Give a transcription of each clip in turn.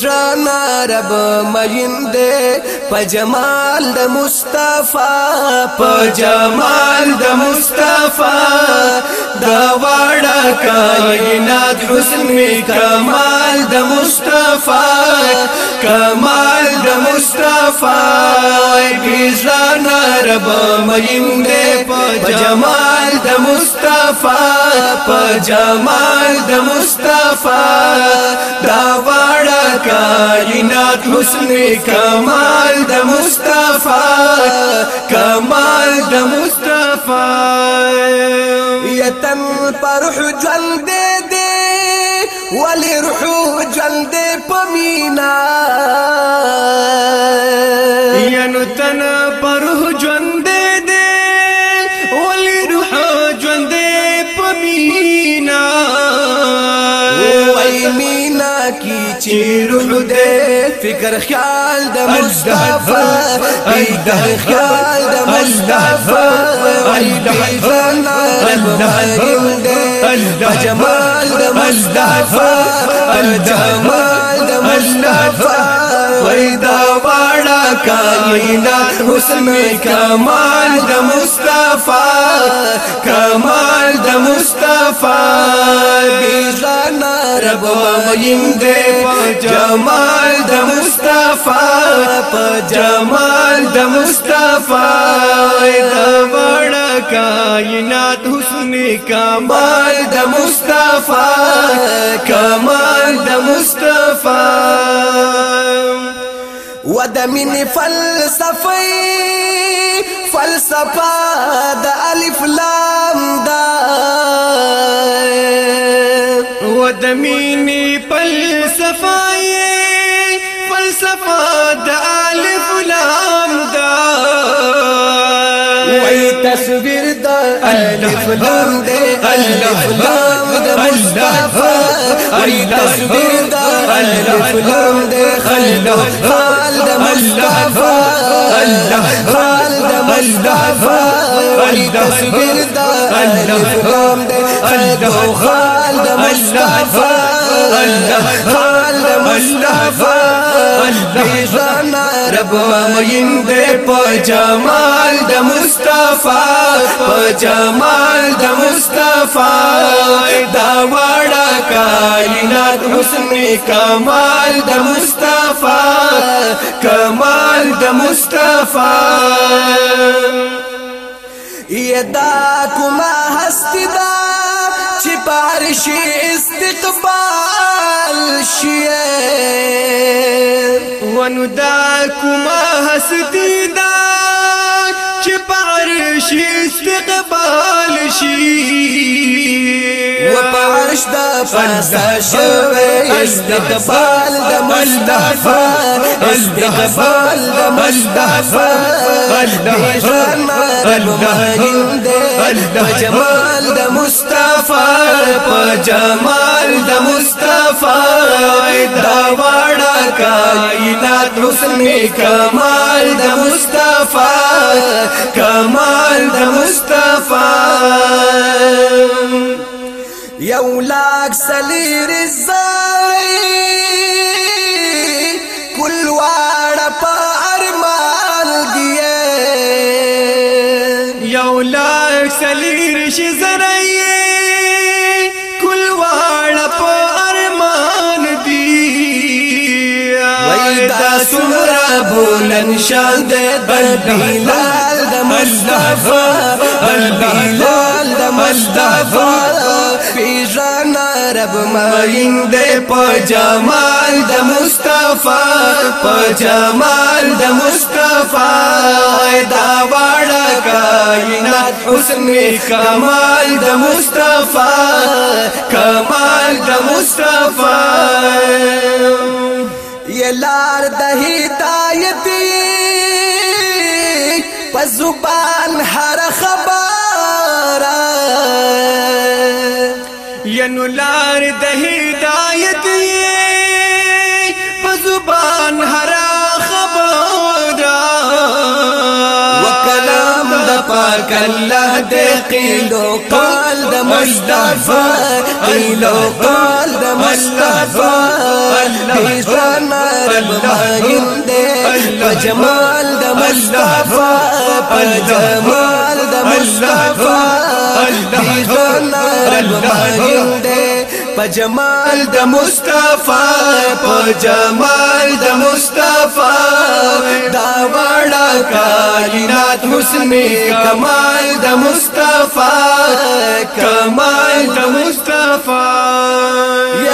زړه رب مین دې په جمال د مصطفی په جمال د مصطفی دا وړه کائنات حسن می کمال د مصطفی کمال د مصطفی بي زړه رب مین دې په جمال د مصطفی مصطفیٰ جمال د مصطفیٰ دا واڑا کائنات حسن کمال د مصطفیٰ کمال د مصطفیٰ یتن پر حجل دے دے ولی روح جل دے پمینا ینتنا چې روح دې فکر خیال د مصطفی فکر خیال د مصطفی قلبي فنا المهاجم جمال د مصطفی جمال د مصطفی واړه کائنات حسن کمال د مصطفی کمال د مصطفی رب مین دے جمال د مصطفی په جمال د مصطفی د وړ کائنات حسن کمال د مصطفی کمال د مصطفی ود من فلسفه فلسفه د الف لام دا خو د مینې فلسفه فلسفه د الف لام دا وای تصویر د الف لام دا الف لام دا مصطفی وای تصویر د الف لام دا خلف خال د مصطفی الله خال د مصطفی وای تصویر د الف لام دې خلف خال خال د مصطفی الله خال د مصطفی پیژان رب مین دې په جمال د مصطفی په جمال د مصطفی دا وړه کائنات حسن کمال د مصطفی کمال د مصطفی یدا کومه هستی دا چې پارش استقبال شي ونو دا کومه هستی دا چې پارش استقبال شي و پارش دا پستا شوه استقبال د مستغفر استقبال د مستغفر الله الله الله جمال د مستغفر مصطفی په جمال د مصطفی دا وړه کائنات حسن کمال د مصطفی کمال د مصطفی یو لاک سلیر زای کل واړه په ارمان دی یو لاک سلیر شي زره بولن شان دے بلال دا مصطفی بلال دا مصطفی پیجان رب مائن دے پا جمال دا مصطفی پا جمال دا مصطفی دا وڑا کائنات حسن کمال دا مصطفی کمال دا مصطفی یہ لار د ہدایت په زبان هر خبر ینو لار د هدایت په زبان هر پاک الله دې قیلو قال د مصطفی قیلو قال د مصطفی دې سنا ربهین دې په مصطفی په جمال مصطفی دې سنا ربهین په جمال د مصطفی په جمال د مصطفی دا وړا کائنات حسن کمال د مصطفی کمال د مصطفی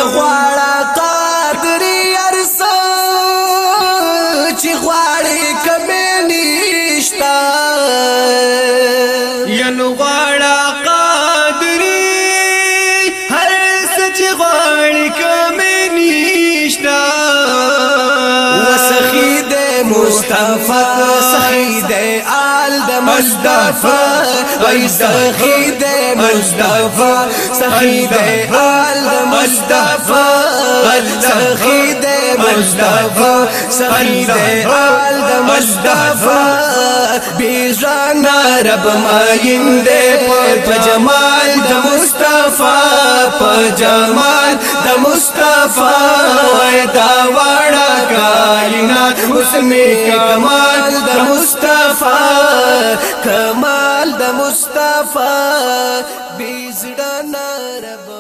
چې غواړي کمې نشتا وسخي د مصطفی سخي د آل د مصطفی وای سخي د مصطفی سخي د آل د مصطفی سخي مصطفی سخی دے آل دا مصطفی بیزان رب مائن دے پا جمال دا مصطفی پا جمال دا مصطفی دا وڑا کائنات اس میں کمال دا مصطفی کمال دا مصطفی بیزڑا رب